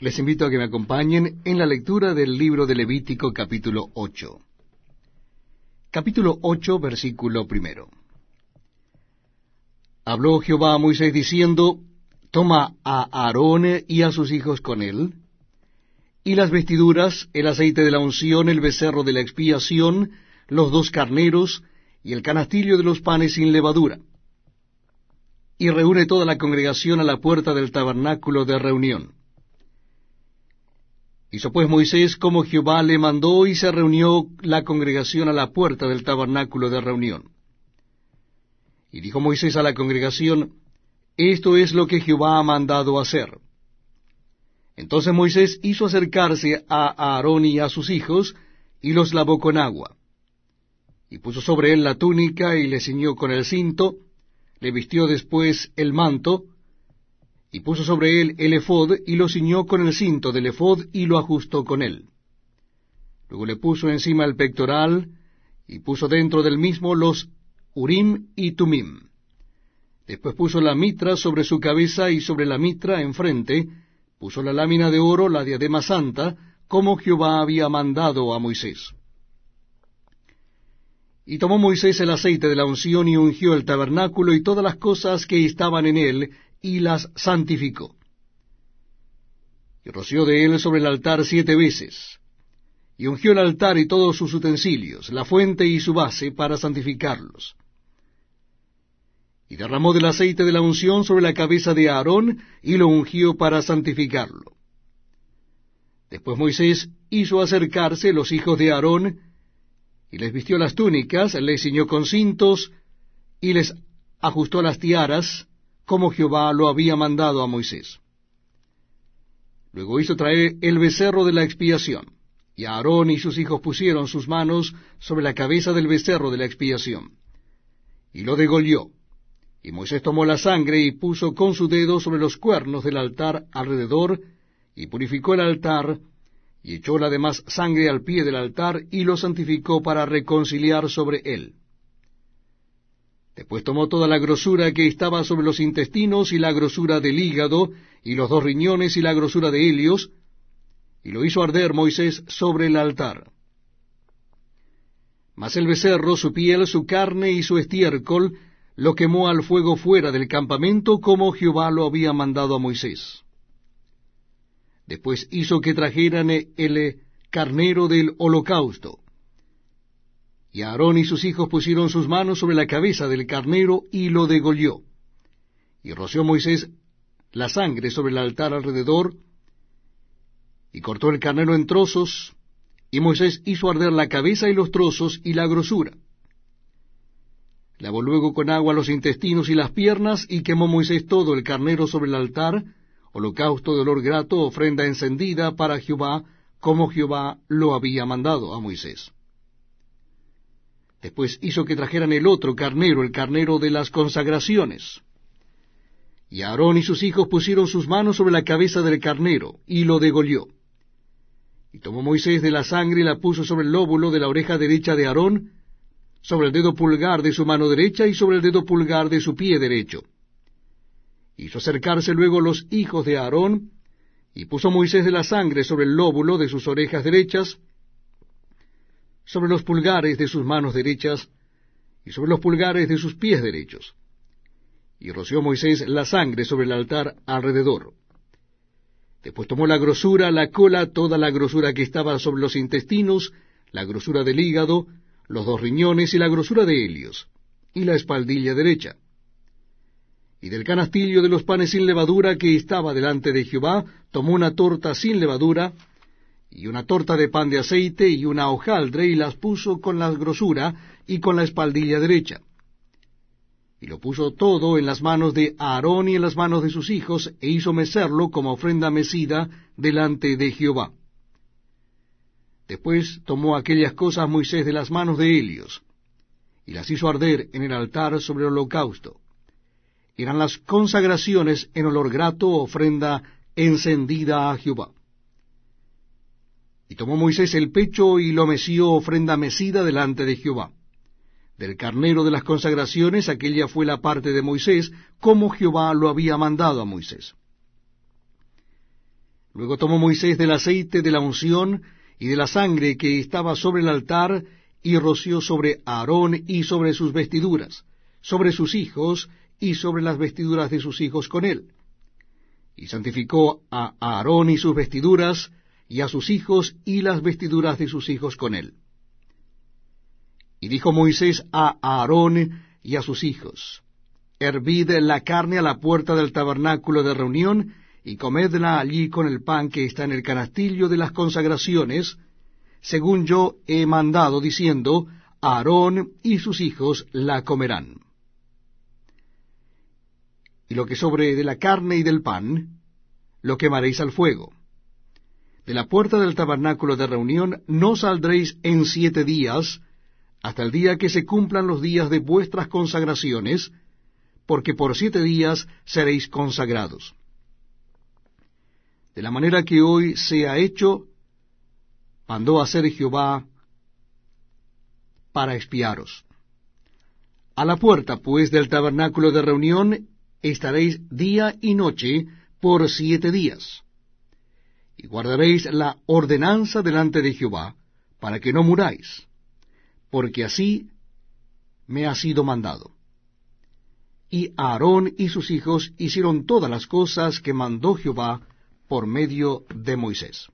Les invito a que me acompañen en la lectura del libro de Levítico capítulo 8. Capítulo 8, versículo primero. Habló Jehová a Moisés diciendo, Toma a Aarón y a sus hijos con él, y las vestiduras, el aceite de la unción, el becerro de la expiación, los dos carneros, y el canastillo de los panes sin levadura. Y reúne toda la congregación a la puerta del tabernáculo de reunión. Hizo pues Moisés como Jehová le mandó, y se reunió la congregación a la puerta del tabernáculo de reunión. Y dijo Moisés a la congregación, Esto es lo que Jehová ha mandado hacer. Entonces Moisés hizo acercarse a Aarón y a sus hijos, y los lavó con agua. Y puso sobre él la túnica, y le ciñó con el cinto, le vistió después el manto, y puso sobre él el efod, y lo ciñó con el cinto del efod, y lo ajustó con él. Luego le puso encima el pectoral, y puso dentro del mismo los Urim y Tumim. Después puso la mitra sobre su cabeza, y sobre la mitra enfrente puso la lámina de oro, la diadema santa, como Jehová había mandado a Moisés. Y tomó Moisés el aceite de la unción y ungió el tabernáculo y todas las cosas que estaban en él, y las santificó. Y roció de él sobre el altar siete veces, y ungió el altar y todos sus utensilios, la fuente y su base, para santificarlos. Y derramó del aceite de la unción sobre la cabeza de Aarón, y lo ungió para santificarlo. Después Moisés hizo acercarse los hijos de Aarón, y les vistió las túnicas, les ciñó con cintos, y les ajustó las tiaras, como Jehová lo había mandado a Moisés. Luego hizo traer el becerro de la expiación, y Aarón y sus hijos pusieron sus manos sobre la cabeza del becerro de la expiación, y lo degolió. Y Moisés tomó la sangre y puso con su dedo sobre los cuernos del altar alrededor, y purificó el altar, y echó la demás sangre al pie del altar, y lo santificó para reconciliar sobre él. Después tomó toda la grosura que estaba sobre los intestinos y la grosura del hígado y los dos riñones y la grosura de Helios, y lo hizo arder Moisés sobre el altar. Mas el becerro, su piel, su carne y su estiércol, lo quemó al fuego fuera del campamento, como Jehová lo había mandado a Moisés. Después hizo que trajeran el carnero del holocausto, y Aarón y sus hijos pusieron sus manos sobre la cabeza del carnero y lo degolió. Y roció Moisés la sangre sobre el altar alrededor, y cortó el carnero en trozos, y Moisés hizo arder la cabeza y los trozos y la grosura. Lavó luego con agua los intestinos y las piernas, y quemó Moisés todo el carnero sobre el altar, holocausto de olor grato, ofrenda encendida para Jehová, como Jehová lo había mandado a Moisés. Después hizo que trajeran el otro carnero, el carnero de las consagraciones. Y Aarón y sus hijos pusieron sus manos sobre la cabeza del carnero, y lo degolió. Y tomó Moisés de la sangre y la puso sobre el lóbulo de la oreja derecha de Aarón, sobre el dedo pulgar de su mano derecha y sobre el dedo pulgar de su pie derecho. Hizo acercarse luego los hijos de Aarón, y puso Moisés de la sangre sobre el lóbulo de sus orejas derechas, sobre los pulgares de sus manos derechas y sobre los pulgares de sus pies derechos. Y roció Moisés la sangre sobre el altar alrededor. Después tomó la grosura, la cola, toda la grosura que estaba sobre los intestinos, la grosura del hígado, los dos riñones y la grosura de Helios, y la espaldilla derecha. Y del canastillo de los panes sin levadura que estaba delante de Jehová, tomó una torta sin levadura, y una torta de pan de aceite y una hojaldre, y las puso con la grosura y con la espaldilla derecha. Y lo puso todo en las manos de Aarón y en las manos de sus hijos, e hizo mecerlo como ofrenda mecida delante de Jehová. Después tomó aquellas cosas Moisés de las manos de Helios, y las hizo arder en el altar sobre el holocausto. Eran las consagraciones en olor grato, ofrenda encendida a Jehová. Y tomó Moisés el pecho y lo meció ofrenda mecida delante de Jehová. Del carnero de las consagraciones, aquella fue la parte de Moisés, como Jehová lo había mandado a Moisés. Luego tomó Moisés del aceite de la unción y de la sangre que estaba sobre el altar, y roció sobre Aarón y sobre sus vestiduras, sobre sus hijos y sobre las vestiduras de sus hijos con él. Y santificó a Aarón y sus vestiduras, y a sus hijos y las vestiduras de sus hijos con él. Y dijo Moisés a Aarón y a sus hijos, Hervid la carne a la puerta del tabernáculo de reunión, y comedla allí con el pan que está en el canastillo de las consagraciones, según yo he mandado, diciendo, Aarón y sus hijos la comerán. Y lo que sobre de la carne y del pan, lo quemaréis al fuego. De la puerta del tabernáculo de reunión no saldréis en siete días, hasta el día que se cumplan los días de vuestras consagraciones, porque por siete días seréis consagrados. De la manera que hoy se ha hecho, mandó hacer Jehová para espiaros. A la puerta, pues, del tabernáculo de reunión estaréis día y noche por siete días. Y guardaréis la ordenanza delante de Jehová, para que no muráis, porque así me ha sido mandado. Y Aarón y sus hijos hicieron todas las cosas que mandó Jehová por medio de Moisés.